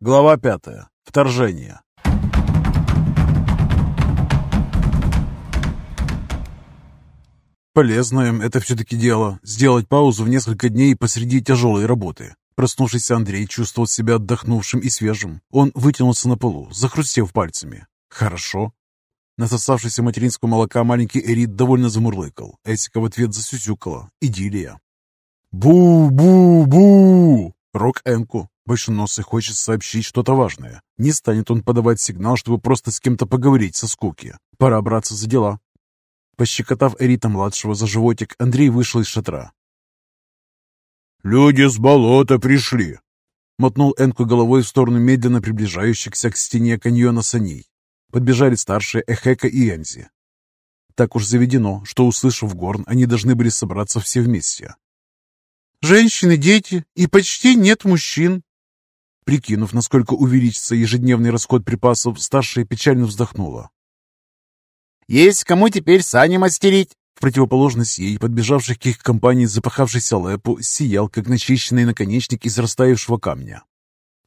Глава пятая. Вторжение. Полезное это все-таки дело. Сделать паузу в несколько дней посреди тяжелой работы. Проснувшийся Андрей чувствовал себя отдохнувшим и свежим. Он вытянулся на полу, захрустев пальцами. «Хорошо». Насосавшийся материнского молока маленький Эрит довольно замурлыкал. Эсика в ответ засюсюкала. Идиллия. «Бу-бу-бу!» Рок Энку. Большеносый хочет сообщить что-то важное. Не станет он подавать сигнал, чтобы просто с кем-то поговорить со скуки. Пора браться за дела. Пощекотав Эрита-младшего за животик, Андрей вышел из шатра. «Люди с болота пришли!» Мотнул Энку головой в сторону медленно приближающихся к стене каньона саней. Подбежали старшие Эхека и Энзи. Так уж заведено, что, услышав горн, они должны были собраться все вместе. «Женщины, дети, и почти нет мужчин!» Прикинув, насколько увеличится ежедневный расход припасов, старшая печально вздохнула. «Есть кому теперь сани мастерить!» В противоположность ей, подбежавших к их компании запахавшийся Лепу, сиял, как начищенный наконечник из растаявшего камня.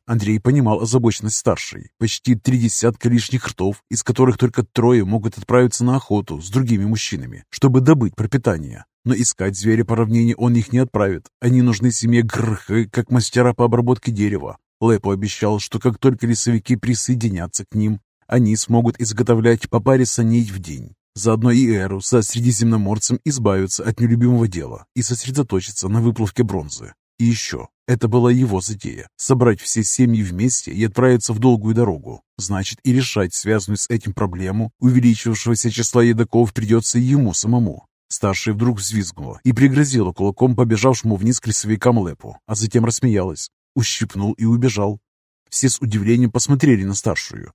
Андрей понимал озабоченность старшей. Почти три десятка лишних ртов, из которых только трое могут отправиться на охоту с другими мужчинами, чтобы добыть пропитание. Но искать зверя по равнине он их не отправит. Они нужны семье Грхы, как мастера по обработке дерева. Лепо обещал, что как только лесовики присоединятся к ним, они смогут изготовлять по паре саней в день. Заодно и Эру со средиземноморцем избавиться от нелюбимого дела и сосредоточиться на выплавке бронзы. И еще, это была его затея – собрать все семьи вместе и отправиться в долгую дорогу. Значит, и решать связанную с этим проблему увеличившегося числа едоков придется ему самому. Старшая вдруг взвизгнула и пригрозила кулаком побежавшему вниз к лесовикам Лепу, а затем рассмеялась. Ущипнул и убежал. Все с удивлением посмотрели на старшую.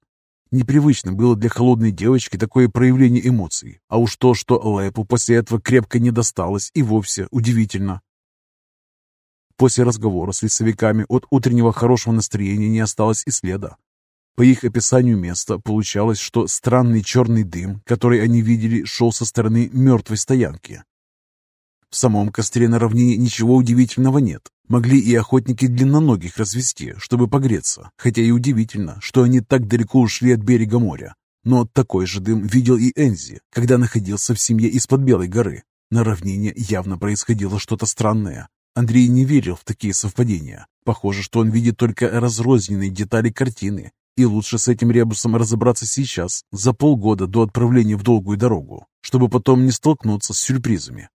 Непривычно было для холодной девочки такое проявление эмоций, а уж то, что Лэпу после этого крепко не досталось, и вовсе удивительно. После разговора с лесовиками от утреннего хорошего настроения не осталось и следа. По их описанию места получалось, что странный черный дым, который они видели, шел со стороны мертвой стоянки. В самом костре на равнине ничего удивительного нет. Могли и охотники длинноногих развести, чтобы погреться, хотя и удивительно, что они так далеко ушли от берега моря. Но такой же дым видел и Энзи, когда находился в семье из-под Белой горы. На равнине явно происходило что-то странное. Андрей не верил в такие совпадения. Похоже, что он видит только разрозненные детали картины, и лучше с этим ребусом разобраться сейчас, за полгода до отправления в долгую дорогу, чтобы потом не столкнуться с сюрпризами.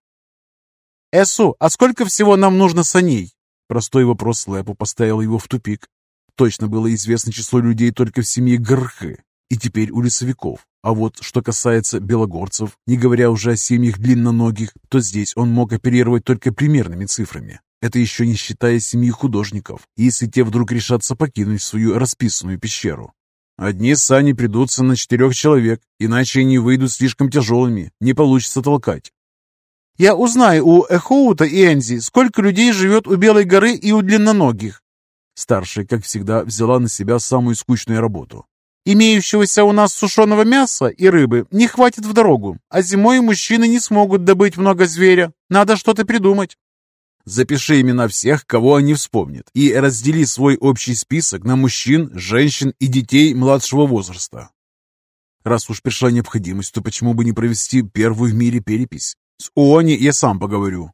«Эсу, а сколько всего нам нужно саней?» Простой вопрос Лэпу поставил его в тупик. Точно было известно число людей только в семье Грхы, и теперь у лесовиков. А вот что касается белогорцев, не говоря уже о семьях длинноногих, то здесь он мог оперировать только примерными цифрами. Это еще не считая семьи художников, если те вдруг решатся покинуть свою расписанную пещеру. Одни сани придутся на четырех человек, иначе они выйдут слишком тяжелыми, не получится толкать. Я узнаю у Эхоута и Энзи, сколько людей живет у Белой горы и у длинноногих. Старшая, как всегда, взяла на себя самую скучную работу. Имеющегося у нас сушеного мяса и рыбы не хватит в дорогу, а зимой мужчины не смогут добыть много зверя. Надо что-то придумать. Запиши имена всех, кого они вспомнят, и раздели свой общий список на мужчин, женщин и детей младшего возраста. Раз уж пришла необходимость, то почему бы не провести первую в мире перепись? С Уони я сам поговорю.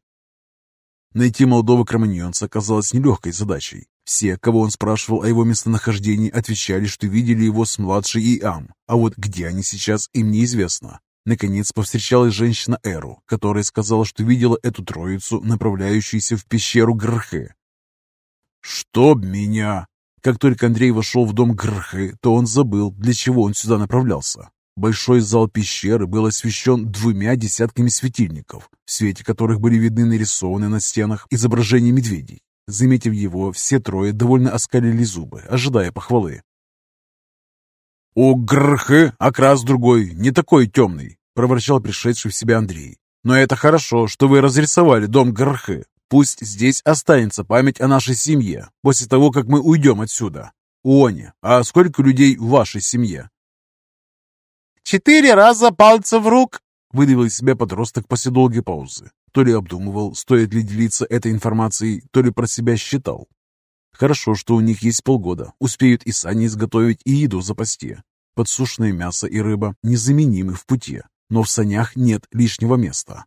Найти молодого кроманьонца оказалось нелегкой задачей. Все, кого он спрашивал о его местонахождении, отвечали, что видели его с младшей Иам, а вот где они сейчас, им неизвестно. Наконец повстречалась женщина Эру, которая сказала, что видела эту троицу, направляющуюся в пещеру Грхы. «Чтоб меня!» Как только Андрей вошел в дом Грхы, то он забыл, для чего он сюда направлялся. Большой зал пещеры был освещен двумя десятками светильников, в свете которых были видны нарисованные на стенах изображения медведей. Заметив его, все трое довольно оскалили зубы, ожидая похвалы. «У Грхы окрас другой, не такой темный», — проворчал пришедший в себя Андрей. «Но это хорошо, что вы разрисовали дом Грхы. Пусть здесь останется память о нашей семье после того, как мы уйдем отсюда. Уони, а сколько людей в вашей семье?» «Четыре раза пальцев в рук!» Выдавил из себя подросток после долгой паузы. То ли обдумывал, стоит ли делиться этой информацией, то ли про себя считал. Хорошо, что у них есть полгода, успеют и сани изготовить, и еду запасти. Подсушенное мясо и рыба незаменимы в пути, но в санях нет лишнего места.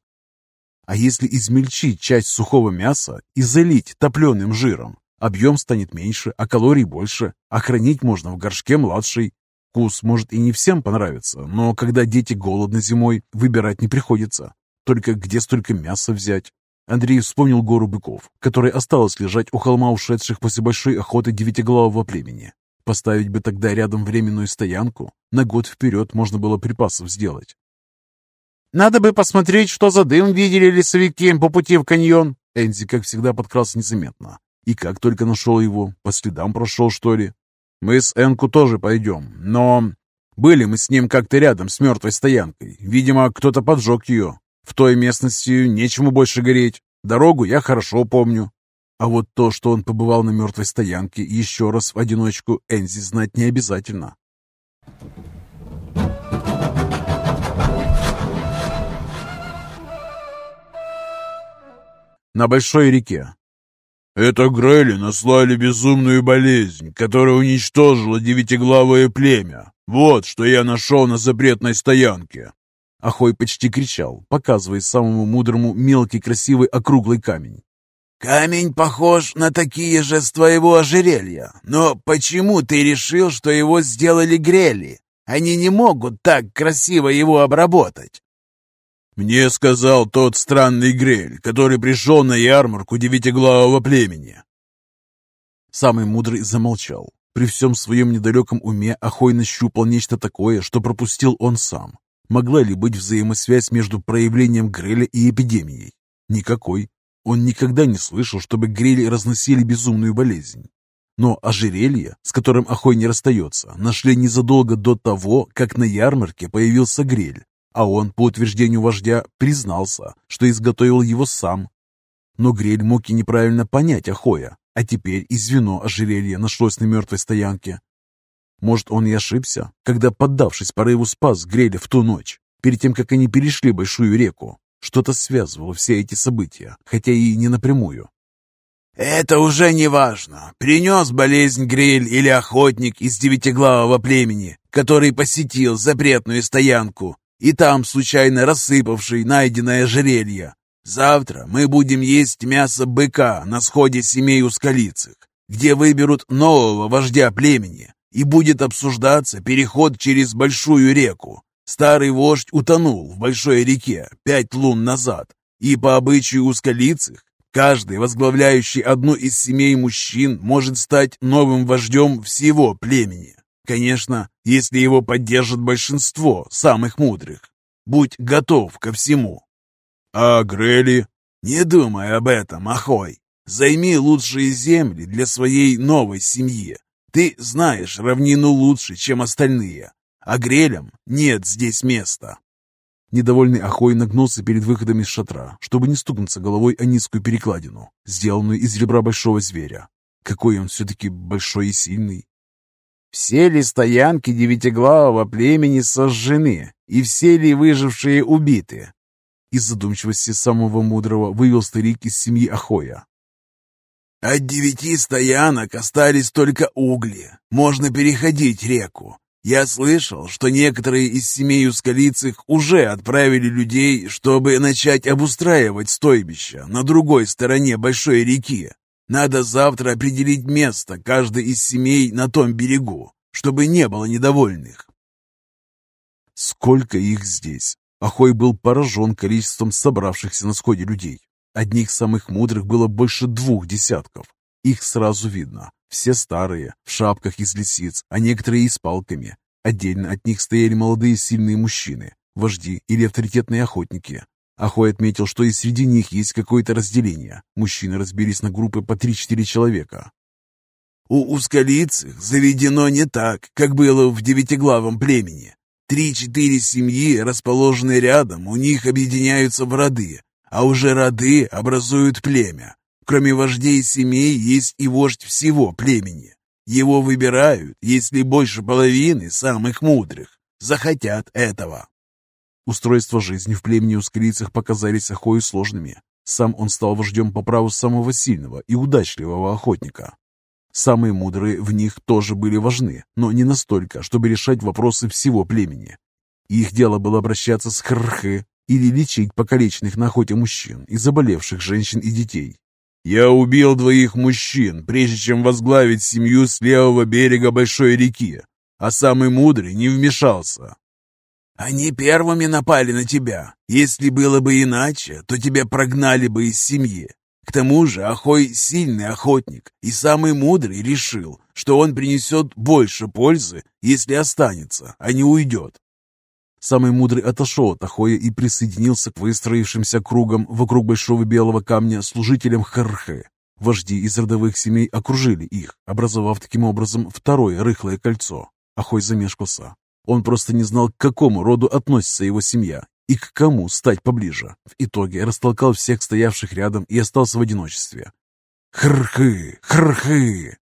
А если измельчить часть сухого мяса и залить топленым жиром, объем станет меньше, а калорий больше, а хранить можно в горшке младший. Вкус может и не всем понравиться, но когда дети голодны зимой, выбирать не приходится. Только где столько мяса взять? Андрей вспомнил гору быков, которая осталась лежать у холма ушедших после большой охоты девятиглавого племени. Поставить бы тогда рядом временную стоянку, на год вперед можно было припасов сделать. «Надо бы посмотреть, что за дым видели лесовики по пути в каньон». Энзи, как всегда, подкрался незаметно. И как только нашел его, по следам прошел, что ли. «Мы с Энку тоже пойдем, но...» «Были мы с ним как-то рядом с мертвой стоянкой. Видимо, кто-то поджег ее. В той местности нечему больше гореть. Дорогу я хорошо помню». А вот то, что он побывал на мертвой стоянке еще раз в одиночку, Энзи знать не обязательно. На большой реке. «Это Грели наслали безумную болезнь, которая уничтожила девятиглавое племя. Вот что я нашел на запретной стоянке». Ахой почти кричал, показывая самому мудрому мелкий красивый округлый камень. «Камень похож на такие же с твоего ожерелья. Но почему ты решил, что его сделали грели? Они не могут так красиво его обработать». Мне сказал тот странный Грель, который пришел на ярмарку девятиглавого племени. Самый мудрый замолчал. При всем своем недалеком уме Охой нащупал нечто такое, что пропустил он сам. Могла ли быть взаимосвязь между проявлением Греля и эпидемией? Никакой. Он никогда не слышал, чтобы Грели разносили безумную болезнь. Но ожерелье, с которым Охой не расстается, нашли незадолго до того, как на ярмарке появился Грель. А он, по утверждению вождя, признался, что изготовил его сам. Но Грель мог и неправильно понять Ахоя, а теперь и звено ожерелья нашлось на мертвой стоянке. Может, он и ошибся, когда, поддавшись порыву, спас Греля в ту ночь, перед тем, как они перешли большую реку. Что-то связывало все эти события, хотя и не напрямую. «Это уже не важно. Принес болезнь Грель или охотник из девятиглавого племени, который посетил запретную стоянку и там случайно рассыпавший найденное ожерелье. Завтра мы будем есть мясо быка на сходе семей Ускалицых, где выберут нового вождя племени, и будет обсуждаться переход через большую реку. Старый вождь утонул в большой реке пять лун назад, и по обычаю Ускалицых каждый, возглавляющий одну из семей мужчин, может стать новым вождем всего племени. Конечно, если его поддержит большинство самых мудрых. Будь готов ко всему. А Грели? Не думай об этом, Ахой. Займи лучшие земли для своей новой семьи. Ты знаешь равнину лучше, чем остальные. А Грелям нет здесь места. Недовольный Ахой нагнулся перед выходом из шатра, чтобы не стукнуться головой о низкую перекладину, сделанную из ребра большого зверя. Какой он все-таки большой и сильный. Все ли стоянки девятиглавого племени сожжены, и все ли выжившие убиты? Из задумчивости самого мудрого вывел старик из семьи Ахоя. От девяти стоянок остались только угли. Можно переходить реку. Я слышал, что некоторые из семей ускалицых уже отправили людей, чтобы начать обустраивать стойбища на другой стороне большой реки. Надо завтра определить место каждой из семей на том берегу, чтобы не было недовольных. Сколько их здесь? Ахой был поражен количеством собравшихся на сходе людей. Одних самых мудрых было больше двух десятков. Их сразу видно. Все старые, в шапках из лисиц, а некоторые и с палками. Отдельно от них стояли молодые сильные мужчины, вожди или авторитетные охотники, Ахой отметил, что и среди них есть какое-то разделение. Мужчины разбились на группы по 3-4 человека. «У ускалицых заведено не так, как было в девятиглавом племени. Три-четыре семьи, расположенные рядом, у них объединяются в роды, а уже роды образуют племя. Кроме вождей семей есть и вождь всего племени. Его выбирают, если больше половины самых мудрых захотят этого. Устройства жизни в племени ускорицах показались Ахою сложными. Сам он стал вождем по праву самого сильного и удачливого охотника. Самые мудрые в них тоже были важны, но не настолько, чтобы решать вопросы всего племени. Их дело было обращаться с Хрхы или лечить покалеченных на охоте мужчин и заболевших женщин и детей. «Я убил двоих мужчин, прежде чем возглавить семью с левого берега большой реки, а самый мудрый не вмешался. Они первыми напали на тебя. Если было бы иначе, то тебя прогнали бы из семьи. К тому же Ахой сильный охотник, и самый мудрый решил, что он принесет больше пользы, если останется, а не уйдет. Самый мудрый отошел от Ахоя и присоединился к выстроившимся кругом вокруг большого белого камня служителям Хархе. Вожди из родовых семей окружили их, образовав таким образом второе рыхлое кольцо. Ахой замешкался. Он просто не знал, к какому роду относится его семья и к кому стать поближе. В итоге растолкал всех стоявших рядом и остался в одиночестве. «Хрхы! Хрхы!»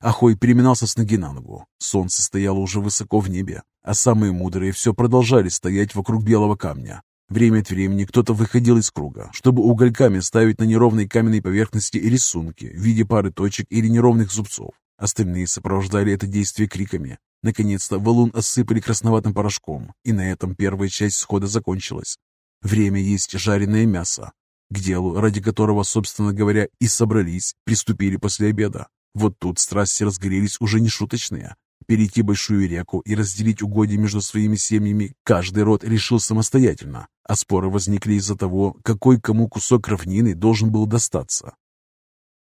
Ахой переминался с ноги на ногу. Солнце стояло уже высоко в небе, а самые мудрые все продолжали стоять вокруг белого камня. Время от времени кто-то выходил из круга, чтобы угольками ставить на неровной каменной поверхности рисунки в виде пары точек или неровных зубцов. Остальные сопровождали это действие криками. Наконец-то валун осыпали красноватым порошком, и на этом первая часть схода закончилась. Время есть жареное мясо, к делу, ради которого, собственно говоря, и собрались, приступили после обеда. Вот тут страсти разгорелись уже не шуточные. Перейти большую реку и разделить угодья между своими семьями каждый род решил самостоятельно, а споры возникли из-за того, какой кому кусок равнины должен был достаться.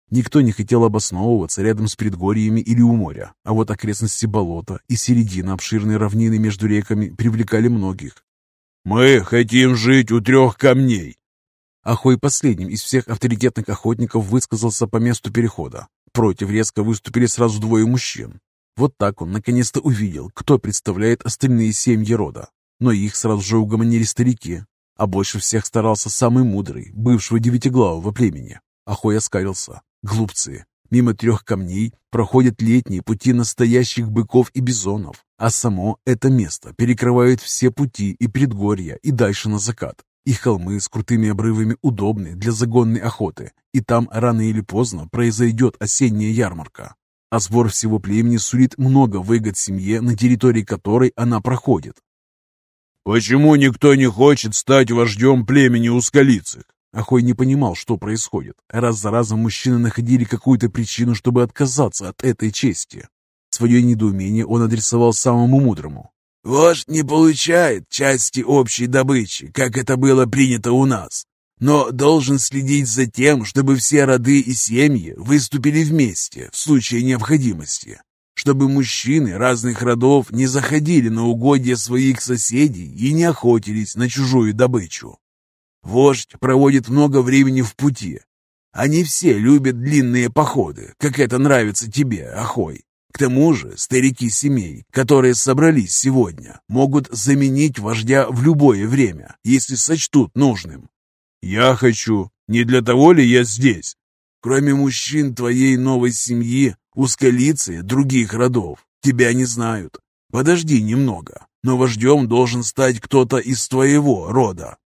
Никто не хотел обосновываться рядом с предгорьями или у моря, а вот окрестности болота и середина обширной равнины между реками привлекали многих. «Мы хотим жить у трех камней!» Ахой последним из всех авторитетных охотников высказался по месту перехода. Против резко выступили сразу двое мужчин. Вот так он наконец-то увидел, кто представляет остальные семьи рода. Но их сразу же угомонили старики, а больше всех старался самый мудрый, бывшего девятиглавого племени. Ахой оскалился. Глупцы. Мимо трех камней проходят летние пути настоящих быков и бизонов, а само это место перекрывает все пути и предгорья и дальше на закат. И холмы с крутыми обрывами удобны для загонной охоты, и там рано или поздно произойдет осенняя ярмарка. А сбор всего племени сулит много выгод семье, на территории которой она проходит. «Почему никто не хочет стать вождем племени ускалицых?» Ахой не понимал, что происходит. Раз за разом мужчины находили какую-то причину, чтобы отказаться от этой чести. Свое недоумение он адресовал самому мудрому. «Вождь не получает части общей добычи, как это было принято у нас, но должен следить за тем, чтобы все роды и семьи выступили вместе в случае необходимости, чтобы мужчины разных родов не заходили на угодья своих соседей и не охотились на чужую добычу. Вождь проводит много времени в пути. Они все любят длинные походы, как это нравится тебе, Ахой. К тому же старики семей, которые собрались сегодня, могут заменить вождя в любое время, если сочтут нужным. Я хочу. Не для того ли я здесь? Кроме мужчин твоей новой семьи, ускалицы других родов, тебя не знают. Подожди немного, но вождем должен стать кто-то из твоего рода.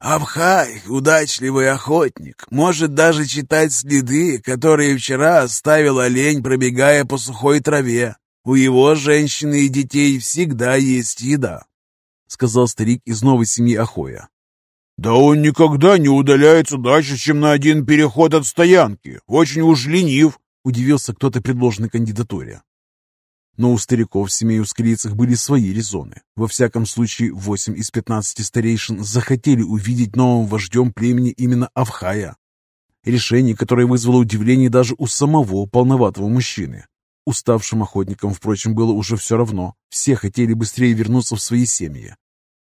Абхай, удачливый охотник, может даже читать следы, которые вчера оставил олень, пробегая по сухой траве. У его женщины и детей всегда есть еда, — сказал старик из новой семьи Ахоя. «Да он никогда не удаляется дальше, чем на один переход от стоянки. Очень уж ленив», — удивился кто-то предложенной кандидатуре. Но у стариков семей ускрийцах были свои резоны. Во всяком случае, восемь из пятнадцати старейшин захотели увидеть новым вождем племени именно Авхая. Решение, которое вызвало удивление даже у самого полноватого мужчины. Уставшим охотникам, впрочем, было уже все равно. Все хотели быстрее вернуться в свои семьи.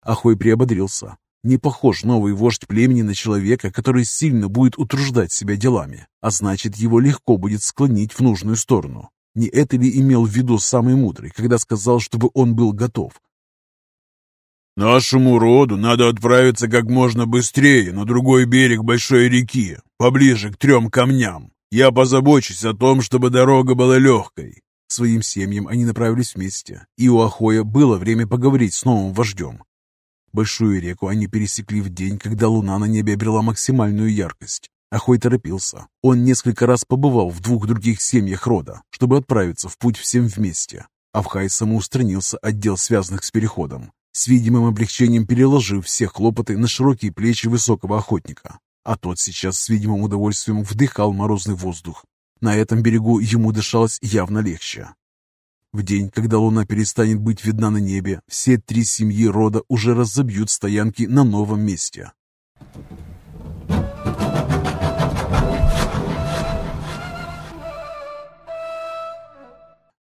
Ахой приободрился. Не похож новый вождь племени на человека, который сильно будет утруждать себя делами, а значит, его легко будет склонить в нужную сторону. Не это ли имел в виду самый мудрый, когда сказал, чтобы он был готов? «Нашему роду надо отправиться как можно быстрее на другой берег большой реки, поближе к трем камням. Я позабочусь о том, чтобы дорога была легкой». Своим семьям они направились вместе, и у Ахоя было время поговорить с новым вождем. Большую реку они пересекли в день, когда луна на небе обрела максимальную яркость. Ахой торопился. Он несколько раз побывал в двух других семьях рода, чтобы отправиться в путь всем вместе. Авхай самоустранился от дел, связанных с переходом, с видимым облегчением переложив все хлопоты на широкие плечи высокого охотника. А тот сейчас с видимым удовольствием вдыхал морозный воздух. На этом берегу ему дышалось явно легче. В день, когда луна перестанет быть видна на небе, все три семьи рода уже разобьют стоянки на новом месте.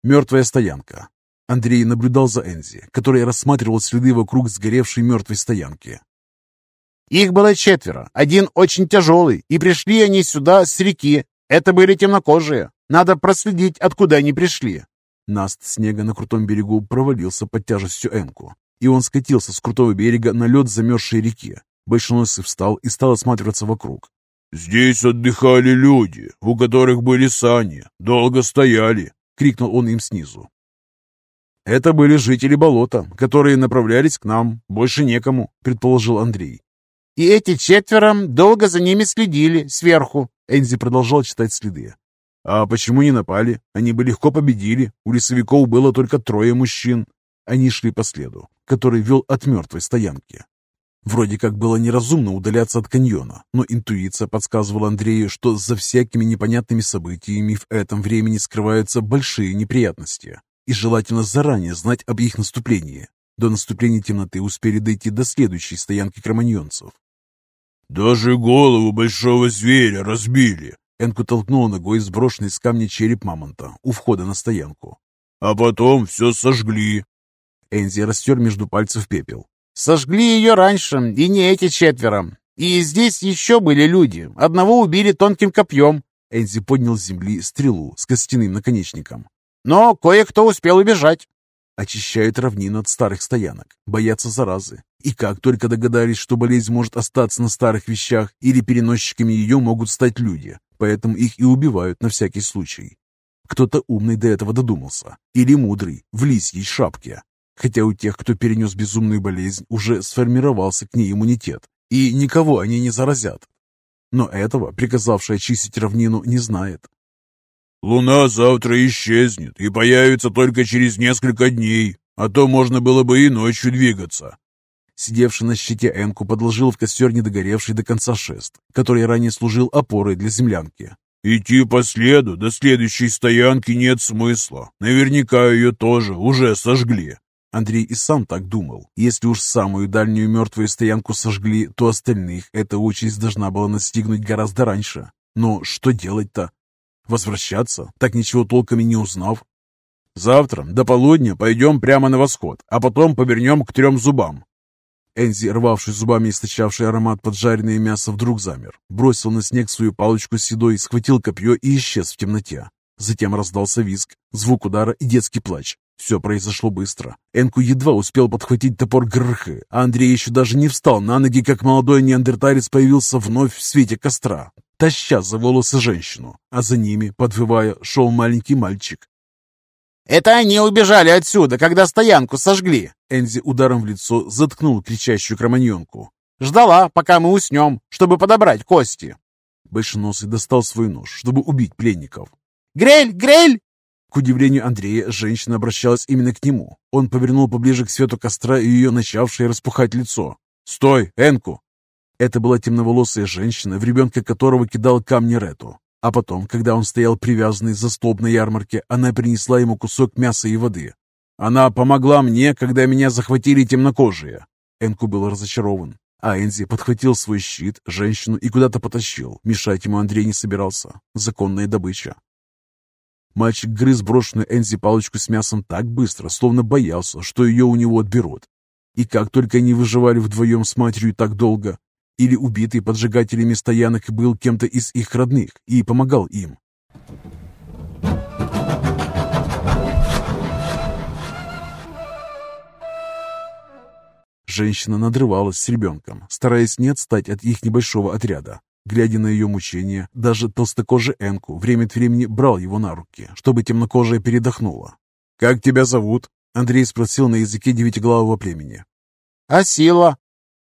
Мертвая стоянка. Андрей наблюдал за Энзи, который рассматривал следы вокруг сгоревшей мертвой стоянки. «Их было четверо, один очень тяжелый, и пришли они сюда с реки. Это были темнокожие. Надо проследить, откуда они пришли». Наст снега на крутом берегу провалился под тяжестью Энку, и он скатился с крутого берега на лед замерзшей реки. Большеносый встал и стал осматриваться вокруг. «Здесь отдыхали люди, у которых были сани, долго стояли», — крикнул он им снизу. «Это были жители болота, которые направлялись к нам. Больше некому», — предположил Андрей. «И эти четверо долго за ними следили сверху», — Энзи продолжал читать следы. «А почему не напали? Они бы легко победили. У лесовиков было только трое мужчин». Они шли по следу, который вел от мертвой стоянки. Вроде как было неразумно удаляться от каньона, но интуиция подсказывала Андрею, что за всякими непонятными событиями в этом времени скрываются большие неприятности, и желательно заранее знать об их наступлении. До наступления темноты успели дойти до следующей стоянки кроманьонцев. «Даже голову большого зверя разбили!» Энку толкнул ногой сброшенный с камня череп мамонта у входа на стоянку. «А потом все сожгли!» Энзи растер между пальцев пепел. Сожгли ее раньше, и не эти четверо. И здесь еще были люди. Одного убили тонким копьем. Энзи поднял с земли стрелу с костяным наконечником. Но кое-кто успел убежать. Очищают равнину от старых стоянок, боятся заразы. И как только догадались, что болезнь может остаться на старых вещах или переносчиками ее могут стать люди, поэтому их и убивают на всякий случай. Кто-то умный до этого додумался, или мудрый, в лисьей шапке, хотя у тех, кто перенес безумную болезнь, уже сформировался к ней иммунитет, и никого они не заразят. Но этого, приказавший очистить равнину, не знает. «Луна завтра исчезнет и появится только через несколько дней, а то можно было бы и ночью двигаться». Сидевший на щите Энку подложил в костер недогоревший до конца шест, который ранее служил опорой для землянки. «Идти по следу до следующей стоянки нет смысла. Наверняка ее тоже уже сожгли. Андрей и сам так думал. Если уж самую дальнюю мертвую стоянку сожгли, то остальных эта участь должна была настигнуть гораздо раньше. Но что делать-то? Возвращаться, так ничего толком и не узнав? Завтра до полудня пойдем прямо на восход, а потом повернем к трем зубам. Энзи, рвавший зубами источавший аромат поджаренное мясо, вдруг замер, бросил на снег свою палочку с седой, схватил копье и исчез в темноте. Затем раздался визг, звук удара и детский плач. Все произошло быстро. Энку едва успел подхватить топор Грхы, а Андрей еще даже не встал на ноги, как молодой неандерталец появился вновь в свете костра, таща за волосы женщину, а за ними, подвывая, шел маленький мальчик. «Это они убежали отсюда, когда стоянку сожгли!» Энзи ударом в лицо заткнул кричащую кроманьонку. «Ждала, пока мы уснем, чтобы подобрать кости!» Большеносый достал свой нож, чтобы убить пленников. «Грель! Грель!» К удивлению Андрея, женщина обращалась именно к нему. Он повернул поближе к свету костра и ее начавшее распухать лицо. «Стой, Энку!» Это была темноволосая женщина, в ребенка которого кидал камни Рету. А потом, когда он стоял привязанный за столб на ярмарке, она принесла ему кусок мяса и воды. «Она помогла мне, когда меня захватили темнокожие!» Энку был разочарован. А Энзи подхватил свой щит, женщину и куда-то потащил. Мешать ему Андрей не собирался. Законная добыча. Мальчик грыз брошенную Энзи палочку с мясом так быстро, словно боялся, что ее у него отберут. И как только они выживали вдвоем с матерью так долго, или убитый поджигателями стоянок был кем-то из их родных и помогал им. Женщина надрывалась с ребенком, стараясь не отстать от их небольшого отряда. Глядя на ее мучения, даже толстокожий Энку время от времени брал его на руки, чтобы темнокожая передохнула. «Как тебя зовут?» Андрей спросил на языке девятиглавого племени. А сила?»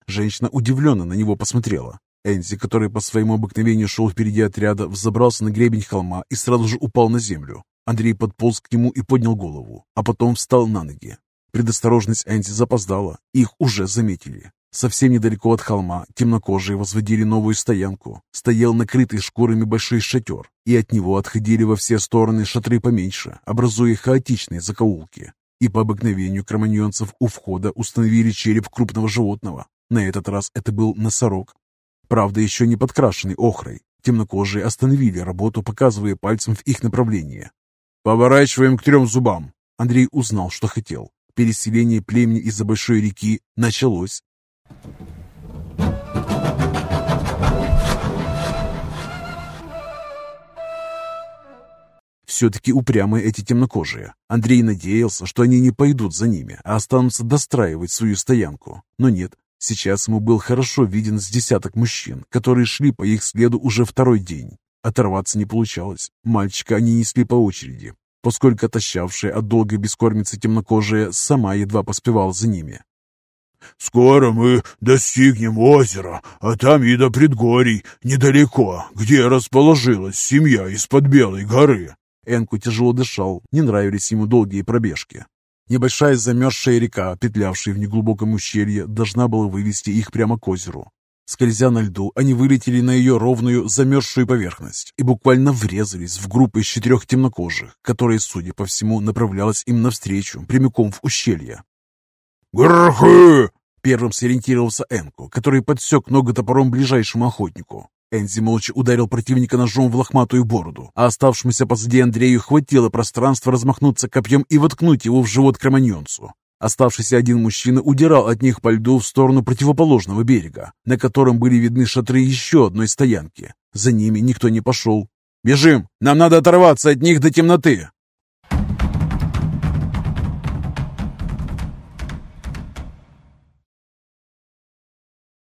Женщина удивленно на него посмотрела. Энзи, который по своему обыкновению шел впереди отряда, взобрался на гребень холма и сразу же упал на землю. Андрей подполз к нему и поднял голову, а потом встал на ноги. Предосторожность Энзи запоздала, их уже заметили. Совсем недалеко от холма темнокожие возводили новую стоянку. Стоял накрытый шкурами большой шатер, и от него отходили во все стороны шатры поменьше, образуя хаотичные закоулки. И по обыкновению кроманьонцев у входа установили череп крупного животного. На этот раз это был носорог. Правда, еще не подкрашенный охрой. Темнокожие остановили работу, показывая пальцем в их направление. «Поворачиваем к трем зубам!» Андрей узнал, что хотел. Переселение племени из-за большой реки началось. Все-таки упрямые эти темнокожие. Андрей надеялся, что они не пойдут за ними, а останутся достраивать свою стоянку. Но нет, сейчас ему был хорошо виден с десяток мужчин, которые шли по их следу уже второй день. Оторваться не получалось. Мальчика они несли по очереди, поскольку отощавшая от долгой бескормицы темнокожая сама едва поспевала за ними. «Скоро мы достигнем озера, а там и до предгорий, недалеко, где расположилась семья из-под Белой горы». Энку тяжело дышал, не нравились ему долгие пробежки. Небольшая замерзшая река, петлявшая в неглубоком ущелье, должна была вывести их прямо к озеру. Скользя на льду, они вылетели на ее ровную, замерзшую поверхность и буквально врезались в группу из четырех темнокожих, которая, судя по всему, направлялась им навстречу, прямиком в ущелье. «Грхы!» Первым сориентировался Энку, который подсек ногу топором ближайшему охотнику. Энзи молча ударил противника ножом в лохматую бороду, а оставшемуся позади Андрею хватило пространства размахнуться копьем и воткнуть его в живот кроманьонцу. Оставшийся один мужчина удирал от них по льду в сторону противоположного берега, на котором были видны шатры еще одной стоянки. За ними никто не пошел. «Бежим! Нам надо оторваться от них до темноты!»